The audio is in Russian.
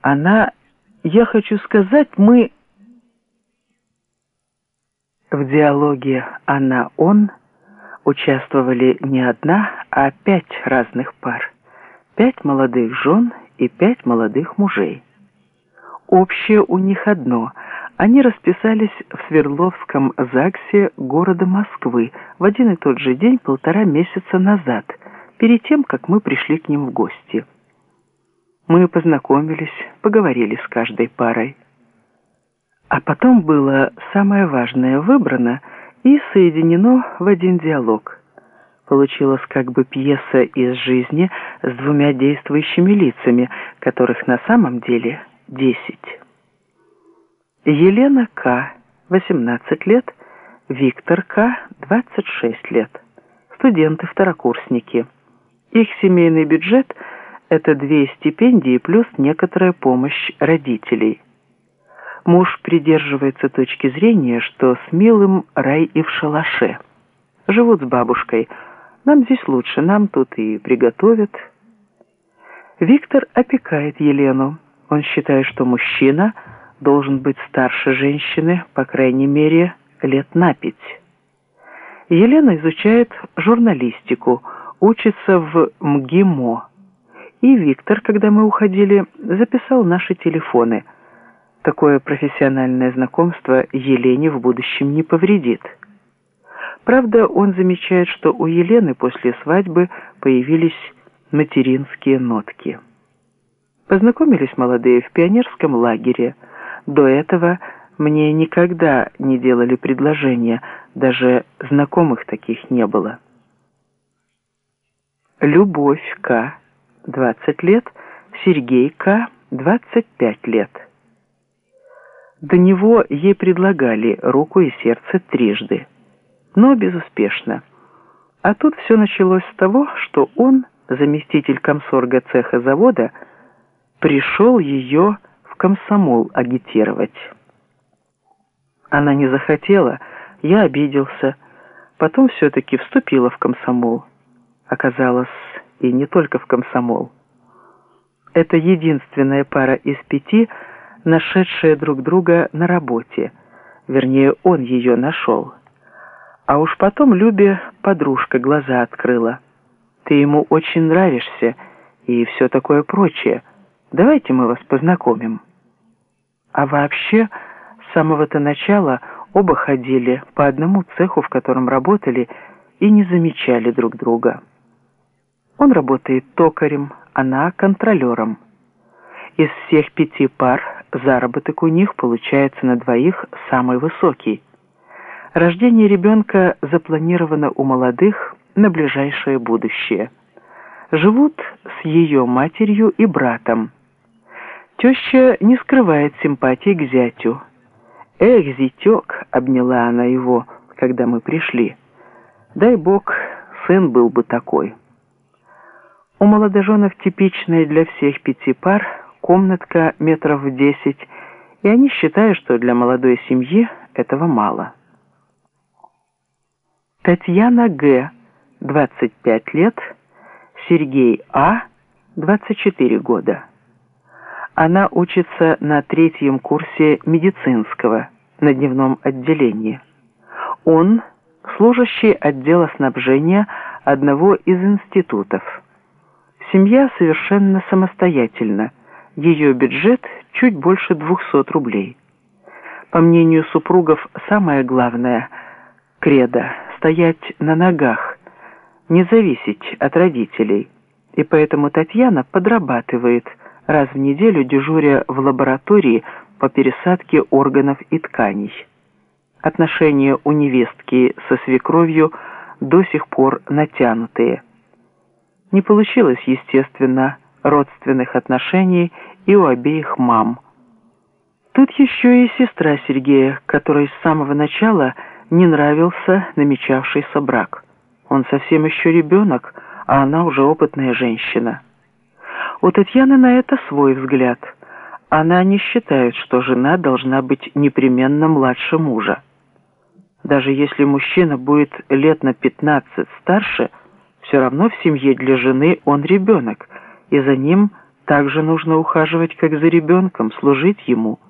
Она, я хочу сказать, мы... В диалоге «она-он» участвовали не одна, а пять разных пар. Пять молодых жен и пять молодых мужей. Общее у них одно – они расписались в Свердловском ЗАГСе города Москвы в один и тот же день полтора месяца назад, перед тем, как мы пришли к ним в гости. Мы познакомились, поговорили с каждой парой. А потом было самое важное выбрано и соединено в один диалог. Получилась как бы пьеса из жизни с двумя действующими лицами, которых на самом деле десять. Елена К., 18 лет, Виктор К., 26 лет. Студенты-второкурсники. Их семейный бюджет – это две стипендии плюс некоторая помощь родителей. Муж придерживается точки зрения, что с милым рай и в шалаше. Живут с бабушкой. Нам здесь лучше, нам тут и приготовят. Виктор опекает Елену. Он считает, что мужчина – должен быть старше женщины, по крайней мере, лет на пять. Елена изучает журналистику, учится в МГИМО. И Виктор, когда мы уходили, записал наши телефоны. Такое профессиональное знакомство Елене в будущем не повредит. Правда, он замечает, что у Елены после свадьбы появились материнские нотки. Познакомились молодые в пионерском лагере – до этого мне никогда не делали предложения, даже знакомых таких не было. Любовь К. 20 лет, Сергей К. 25 лет. До него ей предлагали руку и сердце трижды, но безуспешно. А тут все началось с того, что он, заместитель комсорга цеха завода, пришел ее комсомол агитировать. Она не захотела, я обиделся. Потом все-таки вступила в комсомол. Оказалось, и не только в комсомол. Это единственная пара из пяти, нашедшая друг друга на работе. Вернее, он ее нашел. А уж потом Любе подружка глаза открыла. «Ты ему очень нравишься» и все такое прочее. Давайте мы вас познакомим». А вообще, с самого-то начала оба ходили по одному цеху, в котором работали, и не замечали друг друга. Он работает токарем, она контролером. Из всех пяти пар заработок у них получается на двоих самый высокий. Рождение ребенка запланировано у молодых на ближайшее будущее. Живут с ее матерью и братом. Теща не скрывает симпатии к зятю. «Эх, зятек!» — обняла она его, когда мы пришли. «Дай бог, сын был бы такой». У молодоженов типичная для всех пяти пар комнатка метров в десять, и они считают, что для молодой семьи этого мало. Татьяна Г., 25 лет, Сергей А., 24 года. Она учится на третьем курсе медицинского на дневном отделении. Он – служащий отдела снабжения одного из институтов. Семья совершенно самостоятельна. Ее бюджет чуть больше 200 рублей. По мнению супругов, самое главное – кредо – стоять на ногах, не зависеть от родителей. И поэтому Татьяна подрабатывает – раз в неделю дежуря в лаборатории по пересадке органов и тканей. Отношения у невестки со свекровью до сих пор натянутые. Не получилось, естественно, родственных отношений и у обеих мам. Тут еще и сестра Сергея, которой с самого начала не нравился намечавшийся брак. Он совсем еще ребенок, а она уже опытная женщина. У Татьяны на это свой взгляд. Она не считает, что жена должна быть непременно младше мужа. Даже если мужчина будет лет на 15 старше, все равно в семье для жены он ребенок, и за ним также нужно ухаживать, как за ребенком, служить ему –